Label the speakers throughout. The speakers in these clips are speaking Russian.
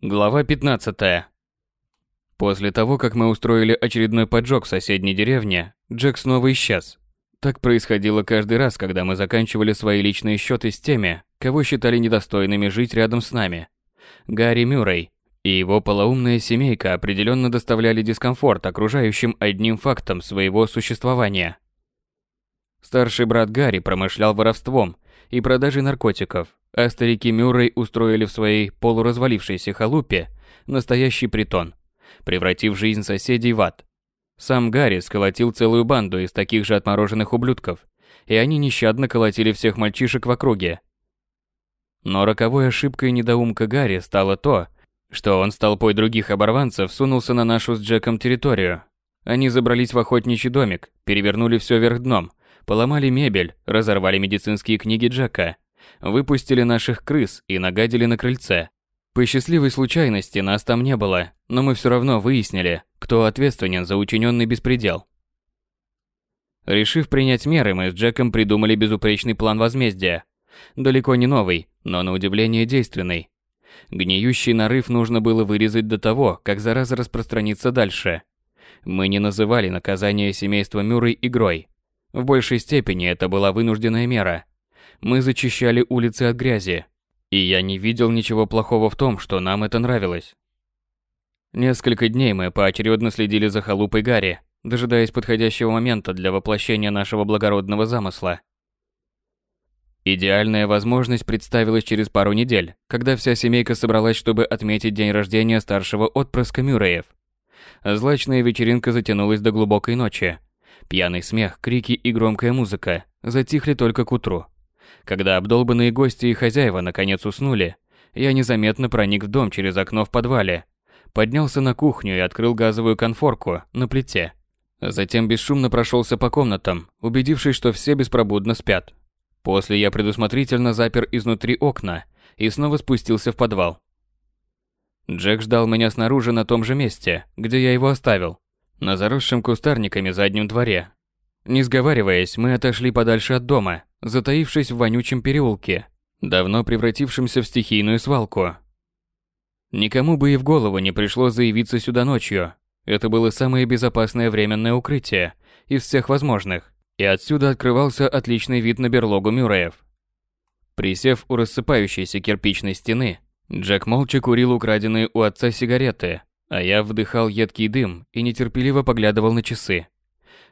Speaker 1: Глава 15. После того, как мы устроили очередной поджог в соседней деревне, Джек снова исчез. Так происходило каждый раз, когда мы заканчивали свои личные счеты с теми, кого считали недостойными жить рядом с нами. Гарри Мюррей и его полоумная семейка определенно доставляли дискомфорт окружающим одним фактом своего существования. Старший брат Гарри промышлял воровством и продажей наркотиков, а старики Мюррей устроили в своей полуразвалившейся халупе настоящий притон, превратив жизнь соседей в ад. Сам Гарри сколотил целую банду из таких же отмороженных ублюдков, и они нещадно колотили всех мальчишек в округе. Но роковой ошибкой недоумка Гарри стало то, что он с толпой других оборванцев сунулся на нашу с Джеком территорию. Они забрались в охотничий домик, перевернули все вверх дном, поломали мебель, разорвали медицинские книги Джека, выпустили наших крыс и нагадили на крыльце. По счастливой случайности нас там не было, но мы все равно выяснили, кто ответственен за учиненный беспредел. Решив принять меры, мы с Джеком придумали безупречный план возмездия. Далеко не новый, но на удивление действенный. Гниющий нарыв нужно было вырезать до того, как зараза распространится дальше. Мы не называли наказание семейства Мюррей игрой. В большей степени это была вынужденная мера. Мы зачищали улицы от грязи, и я не видел ничего плохого в том, что нам это нравилось. Несколько дней мы поочередно следили за халупой Гарри, дожидаясь подходящего момента для воплощения нашего благородного замысла. Идеальная возможность представилась через пару недель, когда вся семейка собралась, чтобы отметить день рождения старшего отпрыска Мюрреев. Злачная вечеринка затянулась до глубокой ночи. Пьяный смех, крики и громкая музыка затихли только к утру. Когда обдолбанные гости и хозяева наконец уснули, я незаметно проник в дом через окно в подвале, поднялся на кухню и открыл газовую конфорку на плите. Затем бесшумно прошелся по комнатам, убедившись, что все беспробудно спят. После я предусмотрительно запер изнутри окна и снова спустился в подвал. Джек ждал меня снаружи на том же месте, где я его оставил, на заросшем кустарниками заднем дворе. Не сговариваясь, мы отошли подальше от дома, затаившись в вонючем переулке, давно превратившемся в стихийную свалку. Никому бы и в голову не пришло заявиться сюда ночью. Это было самое безопасное временное укрытие из всех возможных, и отсюда открывался отличный вид на берлогу Мюрреев. Присев у рассыпающейся кирпичной стены, Джек молча курил украденные у отца сигареты, а я вдыхал едкий дым и нетерпеливо поглядывал на часы.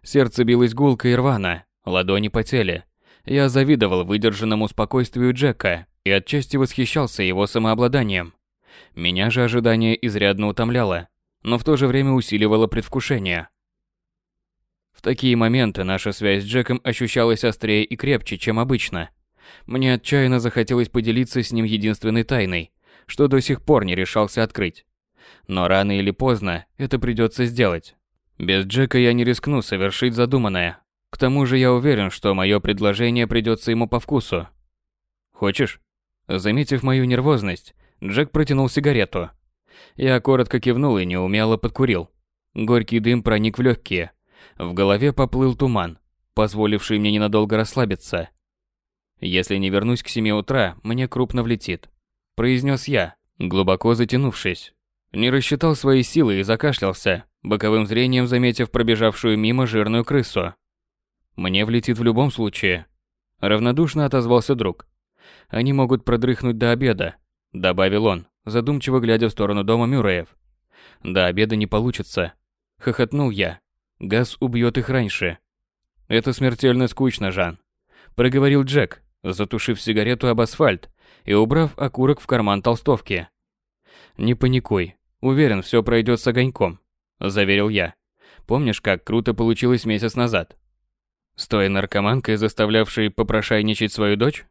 Speaker 1: Сердце билось гулко и рвано, ладони потели, я завидовал выдержанному спокойствию Джека и отчасти восхищался его самообладанием. Меня же ожидание изрядно утомляло, но в то же время усиливало предвкушение. В такие моменты наша связь с Джеком ощущалась острее и крепче, чем обычно. Мне отчаянно захотелось поделиться с ним единственной тайной, что до сих пор не решался открыть. Но рано или поздно это придется сделать. Без Джека я не рискну совершить задуманное, к тому же я уверен, что мое предложение придется ему по вкусу. Хочешь? Заметив мою нервозность, Джек протянул сигарету. Я коротко кивнул и неумело подкурил. Горький дым проник в легкие. В голове поплыл туман, позволивший мне ненадолго расслабиться. Если не вернусь к семи утра, мне крупно влетит, произнес я, глубоко затянувшись. Не рассчитал свои силы и закашлялся, боковым зрением заметив пробежавшую мимо жирную крысу. Мне влетит в любом случае. Равнодушно отозвался друг. Они могут продрыхнуть до обеда, добавил он, задумчиво глядя в сторону дома Мюрреев. До обеда не получится. Хохотнул я. Газ убьет их раньше. Это смертельно скучно, Жан. Проговорил Джек, затушив сигарету об асфальт и убрав окурок в карман толстовки. Не паникуй. Уверен, все пройдет с огоньком, заверил я. Помнишь, как круто получилось месяц назад? С той наркоманкой, заставлявшей попрошайничать свою дочь?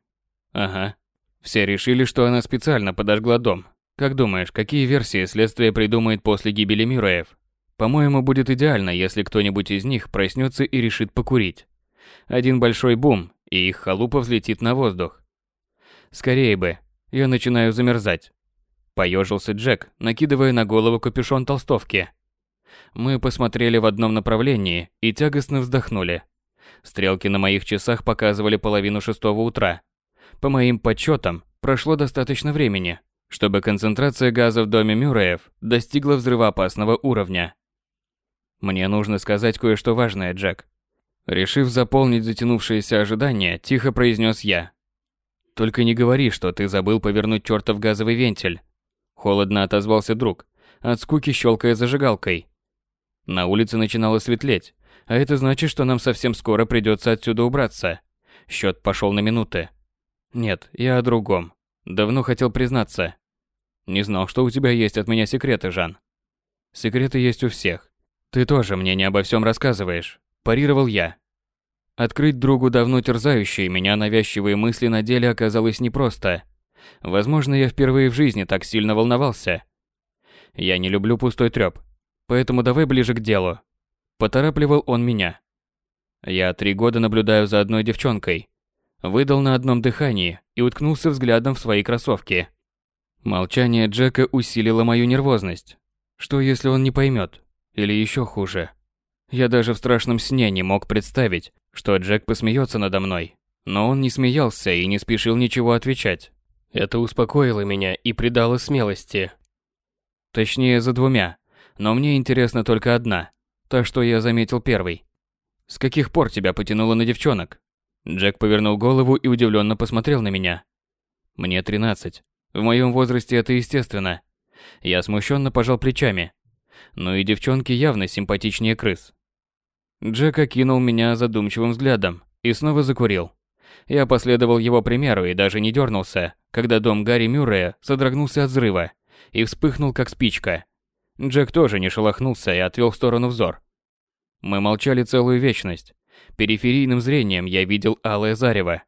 Speaker 1: Ага. Все решили, что она специально подожгла дом. Как думаешь, какие версии следствие придумает после гибели Мюрреев? По-моему, будет идеально, если кто-нибудь из них проснется и решит покурить. Один большой бум, и их халупа взлетит на воздух. Скорее бы, я начинаю замерзать. Поежился Джек, накидывая на голову капюшон толстовки. Мы посмотрели в одном направлении и тягостно вздохнули. Стрелки на моих часах показывали половину шестого утра. По моим подсчетам, прошло достаточно времени, чтобы концентрация газа в доме Мюрреев достигла взрывоопасного уровня. Мне нужно сказать кое-что важное, Джек. Решив заполнить затянувшееся ожидание, тихо произнес я. Только не говори, что ты забыл повернуть чертов газовый вентиль. Холодно отозвался друг, от скуки щелкая зажигалкой. На улице начинало светлеть, а это значит, что нам совсем скоро придется отсюда убраться. Счет пошел на минуты. Нет, я о другом. Давно хотел признаться. Не знал, что у тебя есть от меня секреты, Жан. Секреты есть у всех. Ты тоже мне не обо всем рассказываешь. Парировал я. Открыть другу давно терзающие меня навязчивые мысли на деле оказалось непросто. Возможно, я впервые в жизни так сильно волновался. Я не люблю пустой трёп. Поэтому давай ближе к делу. Поторапливал он меня. Я три года наблюдаю за одной девчонкой. Выдал на одном дыхании и уткнулся взглядом в свои кроссовки. Молчание Джека усилило мою нервозность. Что если он не поймет? Или еще хуже? Я даже в страшном сне не мог представить, что Джек посмеется надо мной. Но он не смеялся и не спешил ничего отвечать. Это успокоило меня и придало смелости. Точнее, за двумя. Но мне интересна только одна. Та, что я заметил первый. С каких пор тебя потянуло на девчонок? Джек повернул голову и удивленно посмотрел на меня. Мне 13. В моем возрасте это естественно. Я смущенно пожал плечами. Ну и девчонки явно симпатичнее крыс. Джек окинул меня задумчивым взглядом и снова закурил. Я последовал его примеру и даже не дернулся, когда дом Гарри Мюррея содрогнулся от взрыва и вспыхнул как спичка. Джек тоже не шелохнулся и отвел в сторону взор. Мы молчали целую вечность. Периферийным зрением я видел алое зарево.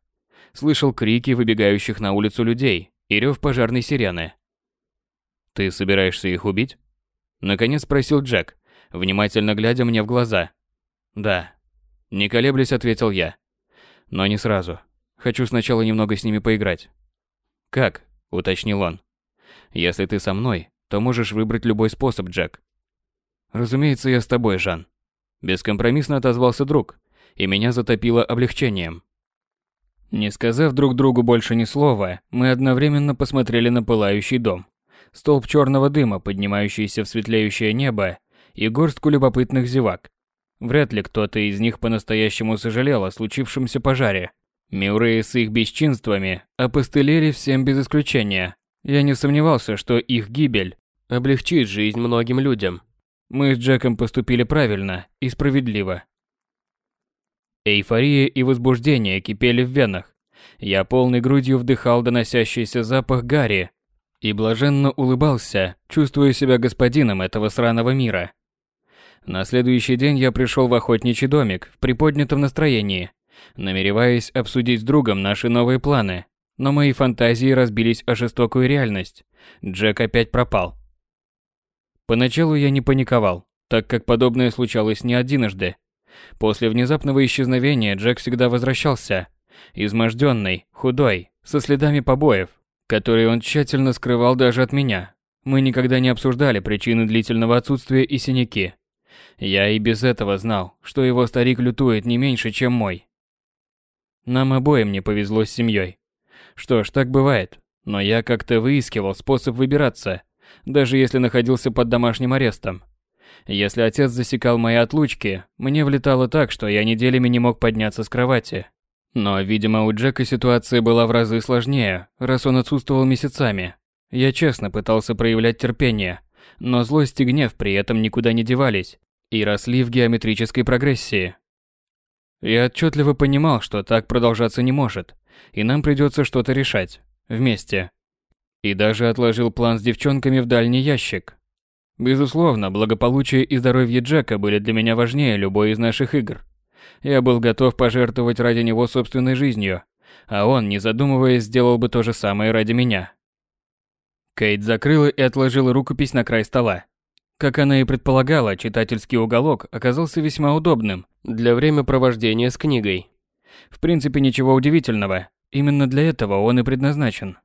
Speaker 1: Слышал крики выбегающих на улицу людей и рев пожарной сирены. «Ты собираешься их убить?» Наконец спросил Джек, внимательно глядя мне в глаза. «Да». Не колеблясь, ответил я. «Но не сразу. Хочу сначала немного с ними поиграть». «Как?» – уточнил он. «Если ты со мной, то можешь выбрать любой способ, Джек». «Разумеется, я с тобой, Жан». Бескомпромиссно отозвался друг, и меня затопило облегчением. Не сказав друг другу больше ни слова, мы одновременно посмотрели на пылающий дом. Столб черного дыма, поднимающийся в светлеющее небо, и горстку любопытных зевак. Вряд ли кто-то из них по-настоящему сожалел о случившемся пожаре. Мюрреи с их бесчинствами опостылели всем без исключения. Я не сомневался, что их гибель облегчит жизнь многим людям. Мы с Джеком поступили правильно и справедливо. Эйфория и возбуждение кипели в венах. Я полной грудью вдыхал доносящийся запах гари и блаженно улыбался, чувствуя себя господином этого сраного мира. На следующий день я пришел в охотничий домик в приподнятом настроении, намереваясь обсудить с другом наши новые планы. Но мои фантазии разбились о жестокую реальность. Джек опять пропал. Поначалу я не паниковал, так как подобное случалось не одиножды. После внезапного исчезновения Джек всегда возвращался, изможденный, худой, со следами побоев, которые он тщательно скрывал даже от меня. Мы никогда не обсуждали причины длительного отсутствия и синяки. Я и без этого знал, что его старик лютует не меньше, чем мой. Нам обоим не повезло с семьей. Что ж, так бывает, но я как-то выискивал способ выбираться, даже если находился под домашним арестом. Если отец засекал мои отлучки, мне влетало так, что я неделями не мог подняться с кровати. Но, видимо, у Джека ситуация была в разы сложнее, раз он отсутствовал месяцами. Я честно пытался проявлять терпение, но злость и гнев при этом никуда не девались и росли в геометрической прогрессии. Я отчетливо понимал, что так продолжаться не может, и нам придется что-то решать. Вместе. И даже отложил план с девчонками в дальний ящик, Безусловно, благополучие и здоровье Джека были для меня важнее любой из наших игр. Я был готов пожертвовать ради него собственной жизнью, а он, не задумываясь, сделал бы то же самое ради меня. Кейт закрыла и отложила рукопись на край стола. Как она и предполагала, читательский уголок оказался весьма удобным для времяпровождения с книгой. В принципе, ничего удивительного, именно для этого он и предназначен.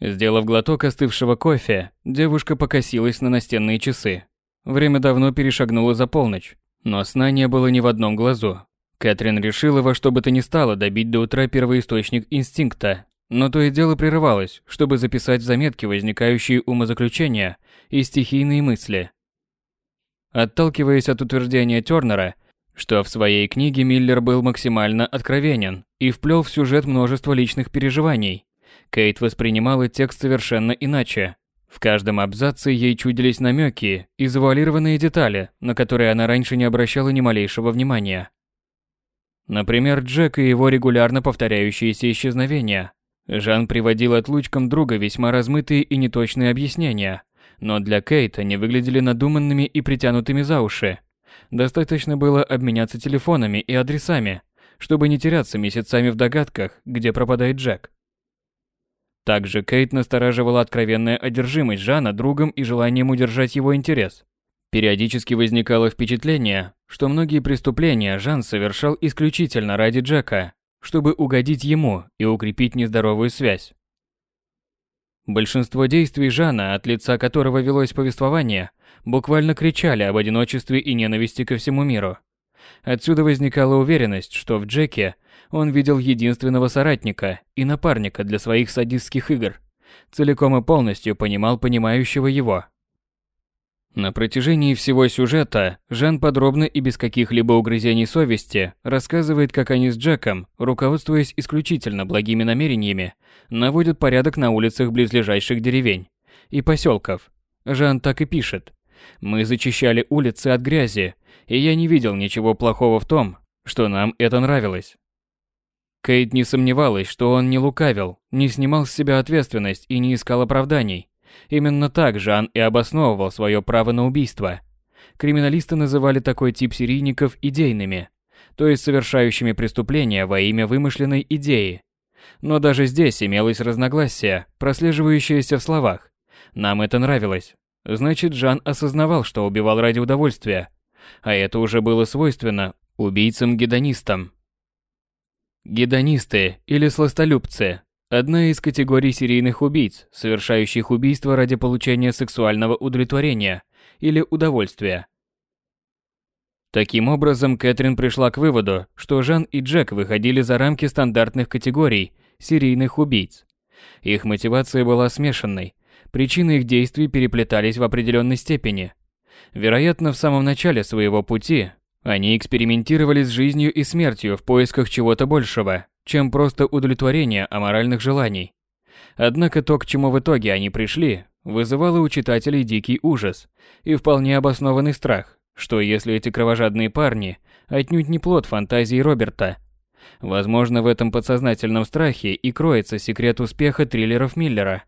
Speaker 1: Сделав глоток остывшего кофе, девушка покосилась на настенные часы. Время давно перешагнуло за полночь, но сна не было ни в одном глазу. Кэтрин решила во что бы то ни стало добить до утра первоисточник инстинкта но то и дело прерывалось, чтобы записать в заметки возникающие умозаключения и стихийные мысли. Отталкиваясь от утверждения Тёрнера, что в своей книге Миллер был максимально откровенен и вплел в сюжет множество личных переживаний, Кейт воспринимала текст совершенно иначе. В каждом абзаце ей чудились намеки и завуалированные детали, на которые она раньше не обращала ни малейшего внимания. Например, Джек и его регулярно повторяющиеся исчезновения. Жан приводил отлучкам друга весьма размытые и неточные объяснения, но для Кейт они выглядели надуманными и притянутыми за уши. Достаточно было обменяться телефонами и адресами, чтобы не теряться месяцами в догадках, где пропадает Джек. Также Кейт настораживала откровенная одержимость Жана другом и желанием удержать его интерес. Периодически возникало впечатление, что многие преступления Жан совершал исключительно ради Джека, чтобы угодить ему и укрепить нездоровую связь. Большинство действий Жана, от лица которого велось повествование, буквально кричали об одиночестве и ненависти ко всему миру. Отсюда возникала уверенность, что в Джеке он видел единственного соратника и напарника для своих садистских игр, целиком и полностью понимал понимающего его. На протяжении всего сюжета Жан подробно и без каких-либо угрызений совести рассказывает, как они с Джеком, руководствуясь исключительно благими намерениями, наводят порядок на улицах близлежащих деревень и поселков. Жан так и пишет. «Мы зачищали улицы от грязи, и я не видел ничего плохого в том, что нам это нравилось. Кейт не сомневалась, что он не лукавил, не снимал с себя ответственность и не искал оправданий. Именно так Жан и обосновывал свое право на убийство. Криминалисты называли такой тип серийников идейными, то есть совершающими преступления во имя вымышленной идеи. Но даже здесь имелось разногласие, прослеживающееся в словах. Нам это нравилось. Значит, Жан осознавал, что убивал ради удовольствия. А это уже было свойственно убийцам-гедонистам. Гедонисты или сластолюбцы – одна из категорий серийных убийц, совершающих убийство ради получения сексуального удовлетворения или удовольствия. Таким образом, Кэтрин пришла к выводу, что Жан и Джек выходили за рамки стандартных категорий серийных убийц. Их мотивация была смешанной, причины их действий переплетались в определенной степени. Вероятно, в самом начале своего пути они экспериментировали с жизнью и смертью в поисках чего-то большего, чем просто удовлетворение аморальных желаний. Однако то, к чему в итоге они пришли, вызывало у читателей дикий ужас и вполне обоснованный страх, что если эти кровожадные парни отнюдь не плод фантазии Роберта. Возможно, в этом подсознательном страхе и кроется секрет успеха триллеров Миллера.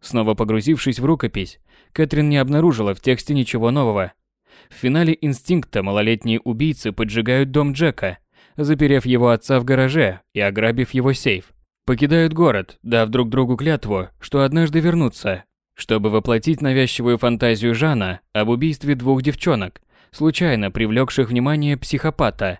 Speaker 1: Снова погрузившись в рукопись, Кэтрин не обнаружила в тексте ничего нового – в финале инстинкта малолетние убийцы поджигают дом Джека, заперев его отца в гараже и ограбив его сейф. Покидают город, дав друг другу клятву, что однажды вернутся, чтобы воплотить навязчивую фантазию Жана об убийстве двух девчонок, случайно привлекших внимание психопата.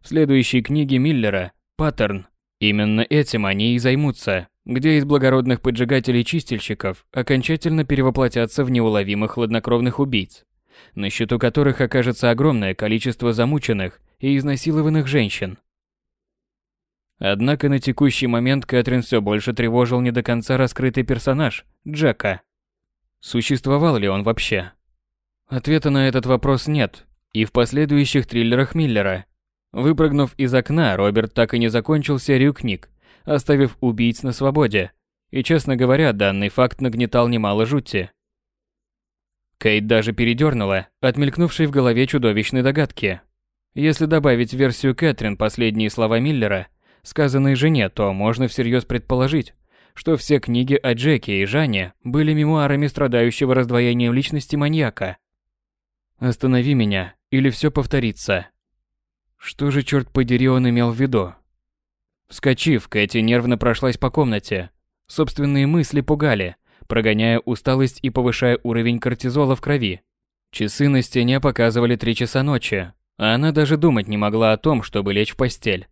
Speaker 1: В следующей книге Миллера «Паттерн» именно этим они и займутся, где из благородных поджигателей-чистильщиков окончательно перевоплотятся в неуловимых хладнокровных убийц на счету которых окажется огромное количество замученных и изнасилованных женщин. Однако на текущий момент Кэтрин все больше тревожил не до конца раскрытый персонаж Джека. Существовал ли он вообще? Ответа на этот вопрос нет, и в последующих триллерах Миллера. Выпрыгнув из окна, Роберт так и не закончил серию книг, оставив убийц на свободе. И, честно говоря, данный факт нагнетал немало жути. Кейт даже передернула от мелькнувшей в голове чудовищной догадки. Если добавить в версию Кэтрин последние слова Миллера, сказанные жене, то можно всерьез предположить, что все книги о Джеке и Жанне были мемуарами страдающего раздвоением личности маньяка. «Останови меня, или все повторится». Что же, черт подери, он имел в виду? Вскочив, Кэти нервно прошлась по комнате. Собственные мысли пугали – прогоняя усталость и повышая уровень кортизола в крови. Часы на стене показывали 3 часа ночи, а она даже думать не могла о том, чтобы лечь в постель.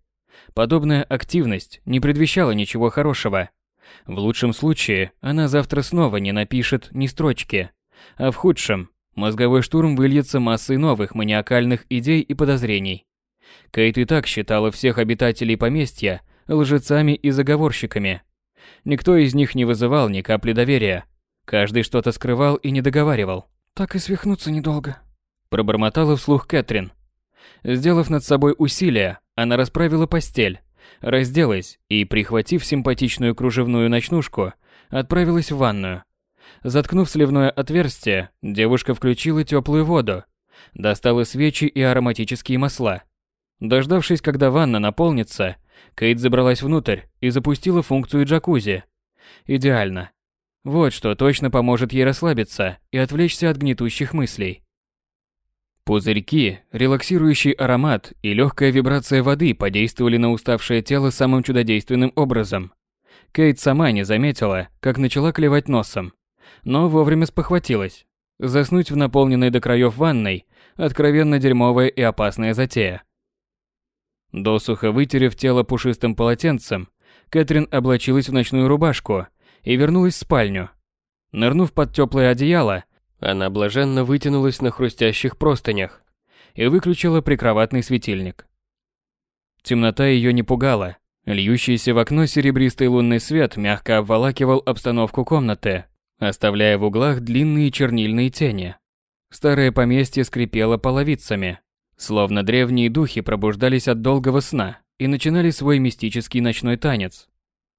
Speaker 1: Подобная активность не предвещала ничего хорошего. В лучшем случае она завтра снова не напишет ни строчки, а в худшем мозговой штурм выльется массой новых маниакальных идей и подозрений. Кейт и так считала всех обитателей поместья лжецами и заговорщиками. Никто из них не вызывал ни капли доверия. Каждый что-то скрывал и не договаривал.
Speaker 2: «Так и свихнуться недолго», –
Speaker 1: пробормотала вслух Кэтрин. Сделав над собой усилие, она расправила постель, разделась и, прихватив симпатичную кружевную ночнушку, отправилась в ванную. Заткнув сливное отверстие, девушка включила теплую воду, достала свечи и ароматические масла. Дождавшись, когда ванна наполнится, Кейт забралась внутрь и запустила функцию джакузи. Идеально. Вот что точно поможет ей расслабиться и отвлечься от гнетущих мыслей. Пузырьки, релаксирующий аромат и легкая вибрация воды подействовали на уставшее тело самым чудодейственным образом. Кейт сама не заметила, как начала клевать носом, но вовремя спохватилась. Заснуть в наполненной до краев ванной – откровенно дерьмовая и опасная затея. Досуха вытерев тело пушистым полотенцем, Кэтрин облачилась в ночную рубашку и вернулась в спальню. Нырнув под теплое одеяло, она блаженно вытянулась на хрустящих простынях и выключила прикроватный светильник. Темнота ее не пугала. Льющийся в окно серебристый лунный свет мягко обволакивал обстановку комнаты, оставляя в углах длинные чернильные тени. Старое поместье скрипело половицами, словно древние духи пробуждались от долгого сна и начинали свой мистический ночной танец.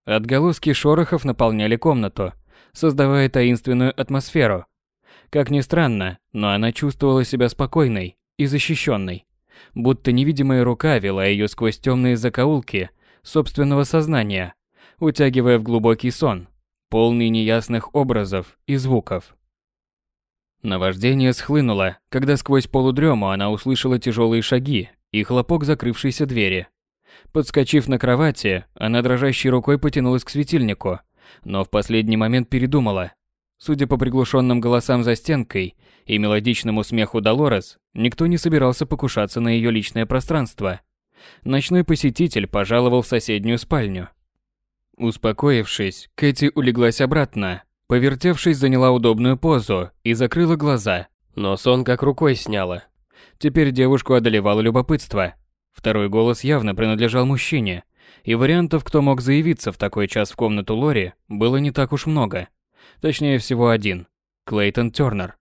Speaker 1: Отголоски шорохов наполняли комнату, создавая таинственную атмосферу, как ни странно, но она чувствовала себя спокойной и защищенной, будто невидимая рука вела ее сквозь темные закоулки собственного сознания, утягивая в глубокий сон, полный неясных образов и звуков. Наваждение схлынуло, когда сквозь полудрему она услышала тяжелые шаги и хлопок закрывшейся двери. Подскочив на кровати, она дрожащей рукой потянулась к светильнику, но в последний момент передумала Судя по приглушенным голосам за стенкой и мелодичному смеху Долорес, никто не собирался покушаться на ее личное пространство. Ночной посетитель пожаловал в соседнюю спальню. Успокоившись, Кэти улеглась обратно, повертевшись, заняла удобную позу и закрыла глаза, но сон как рукой сняла. Теперь девушку одолевало любопытство. Второй голос явно принадлежал мужчине, и вариантов, кто мог заявиться в такой час в комнату Лори, было не так уж много. Точнее всего один. Клейтон Тёрнер.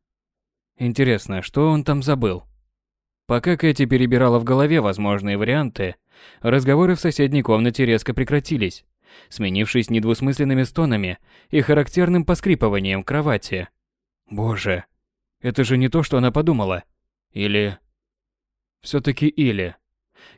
Speaker 1: Интересно, что он там забыл? Пока Кэти перебирала в голове возможные варианты, разговоры в соседней комнате резко прекратились, сменившись недвусмысленными стонами и характерным поскрипыванием кровати. Боже, это же не то, что она подумала. Или... Все-таки или...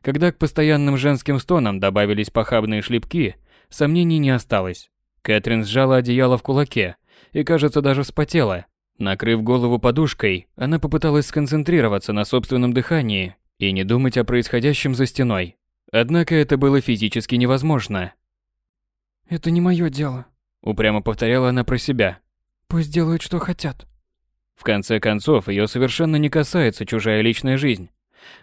Speaker 1: Когда к постоянным женским стонам добавились похабные шлепки, сомнений не осталось. Кэтрин сжала одеяло в кулаке и, кажется, даже вспотела. Накрыв голову подушкой, она попыталась сконцентрироваться на собственном дыхании и не думать о происходящем за стеной. Однако это было физически невозможно.
Speaker 2: «Это не мое дело», –
Speaker 1: упрямо повторяла она про себя.
Speaker 2: «Пусть делают, что хотят».
Speaker 1: В конце концов, ее совершенно не касается чужая личная жизнь.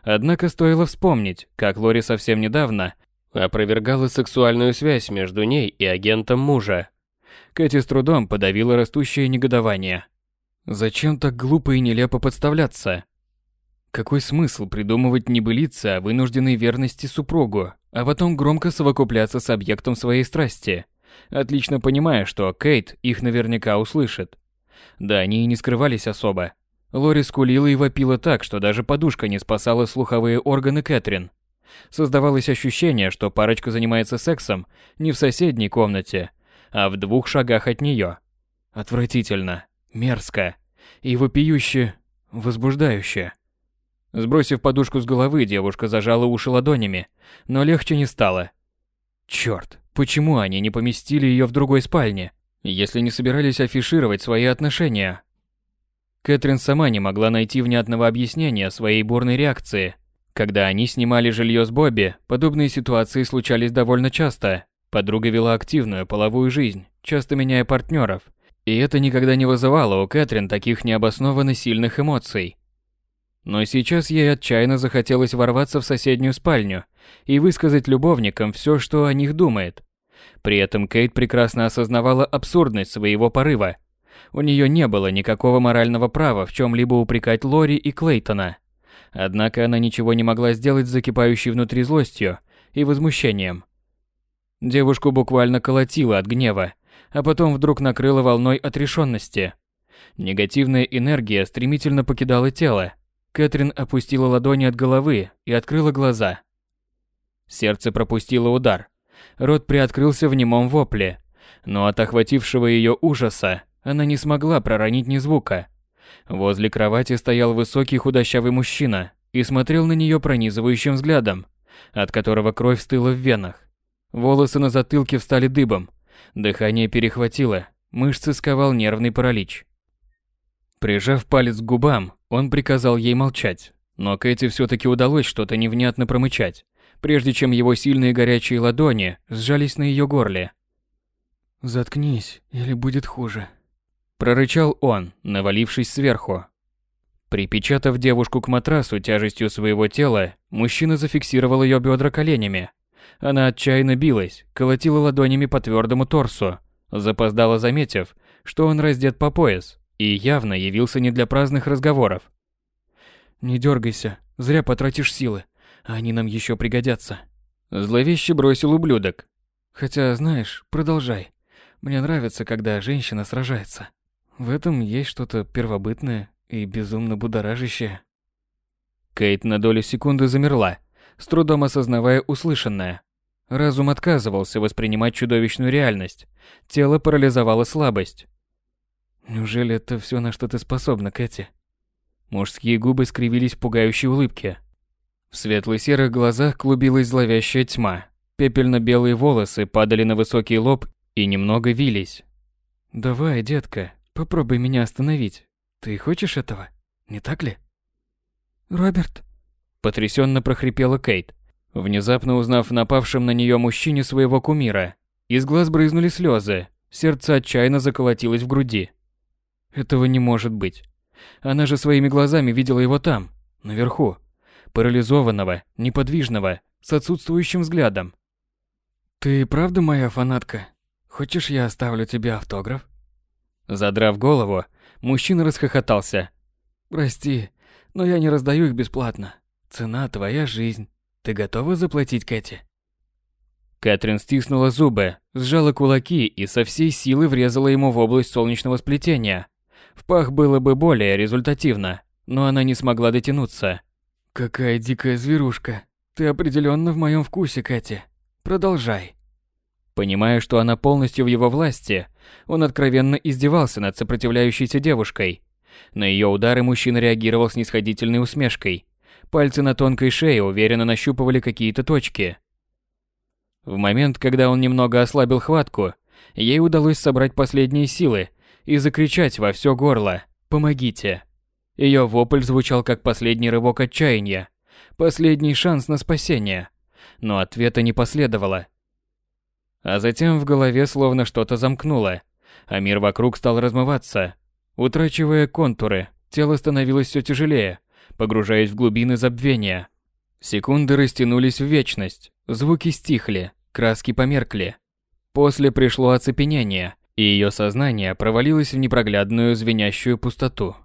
Speaker 1: Однако стоило вспомнить, как Лори совсем недавно опровергала сексуальную связь между ней и агентом мужа. Кэти с трудом подавила растущее негодование. Зачем так глупо и нелепо подставляться? Какой смысл придумывать небылицы о вынужденной верности супругу, а потом громко совокупляться с объектом своей страсти, отлично понимая, что Кейт их наверняка услышит. Да, они и не скрывались особо. Лори скулила и вопила так, что даже подушка не спасала слуховые органы Кэтрин. Создавалось ощущение, что парочка занимается сексом не в соседней комнате, а в двух шагах от нее. Отвратительно, мерзко и вопиюще, возбуждающе. Сбросив подушку с головы, девушка зажала уши ладонями, но легче не стало. Черт, почему они не поместили ее в другой спальне, если не собирались афишировать свои отношения? Кэтрин сама не могла найти внятного объяснения своей бурной реакции. Когда они снимали жилье с Бобби, подобные ситуации случались довольно часто, Подруга вела активную половую жизнь, часто меняя партнеров, и это никогда не вызывало у Кэтрин таких необоснованно сильных эмоций. Но сейчас ей отчаянно захотелось ворваться в соседнюю спальню и высказать любовникам все, что о них думает. При этом Кейт прекрасно осознавала абсурдность своего порыва. У нее не было никакого морального права в чем-либо упрекать Лори и Клейтона. Однако она ничего не могла сделать с закипающей внутри злостью и возмущением. Девушку буквально колотило от гнева, а потом вдруг накрыло волной отрешенности. Негативная энергия стремительно покидала тело. Кэтрин опустила ладони от головы и открыла глаза. Сердце пропустило удар. Рот приоткрылся в немом вопле, но от охватившего ее ужаса она не смогла проронить ни звука. Возле кровати стоял высокий худощавый мужчина и смотрел на нее пронизывающим взглядом, от которого кровь стыла в венах. Волосы на затылке встали дыбом, дыхание перехватило, мышцы сковал нервный паралич. Прижав палец к губам, он приказал ей молчать, но Кэти все-таки удалось что-то невнятно промычать, прежде чем его сильные горячие ладони сжались на ее горле.
Speaker 2: «Заткнись, или будет хуже», –
Speaker 1: прорычал он, навалившись сверху. Припечатав девушку к матрасу тяжестью своего тела, мужчина зафиксировал ее бедра коленями. Она отчаянно билась, колотила ладонями по твердому торсу, запоздала заметив, что он раздет по пояс и явно явился не для праздных разговоров.
Speaker 2: «Не дергайся, зря потратишь силы, они нам еще пригодятся», –
Speaker 1: зловеще бросил ублюдок.
Speaker 2: «Хотя, знаешь, продолжай. Мне нравится, когда женщина сражается. В этом есть что-то первобытное и безумно будоражащее.
Speaker 1: Кейт на долю секунды замерла, с трудом осознавая услышанное. Разум отказывался воспринимать чудовищную реальность. Тело парализовало слабость.
Speaker 2: Неужели это все, на что ты способна, Кэти?
Speaker 1: Мужские губы скривились в пугающей улыбке. В светло-серых глазах клубилась зловещая тьма. Пепельно-белые волосы падали на высокий лоб и немного вились.
Speaker 2: «Давай, детка, попробуй меня остановить. Ты хочешь этого, не так ли?»
Speaker 3: «Роберт», –
Speaker 1: потрясенно прохрипела Кейт, внезапно узнав напавшем на нее мужчине своего кумира. Из глаз брызнули слезы, сердце отчаянно заколотилось в груди. Этого не может быть. Она же своими глазами видела его там, наверху, парализованного, неподвижного, с отсутствующим взглядом.
Speaker 2: «Ты правда моя фанатка?» Хочешь, я оставлю тебе автограф?
Speaker 1: Задрав голову, мужчина расхохотался.
Speaker 2: Прости, но я не раздаю их бесплатно. Цена твоя жизнь. Ты готова заплатить, Кэти?
Speaker 1: Кэтрин стиснула зубы, сжала кулаки и со всей силы врезала ему в область солнечного сплетения. В пах было бы более результативно, но она не смогла дотянуться.
Speaker 2: Какая дикая зверушка. Ты определенно в моем вкусе, Кэти. Продолжай.
Speaker 1: Понимая, что она полностью в его власти, он откровенно издевался над сопротивляющейся девушкой. На ее удары мужчина реагировал с нисходительной усмешкой. Пальцы на тонкой шее уверенно нащупывали какие-то точки. В момент, когда он немного ослабил хватку, ей удалось собрать последние силы и закричать во все горло «Помогите!». Ее вопль звучал как последний рывок отчаяния, последний шанс на спасение. Но ответа не последовало. А затем в голове словно что-то замкнуло, а мир вокруг стал размываться. Утрачивая контуры, тело становилось все тяжелее, погружаясь в глубины забвения. Секунды растянулись в вечность, звуки стихли, краски померкли. После пришло оцепенение, и ее сознание провалилось в непроглядную звенящую пустоту.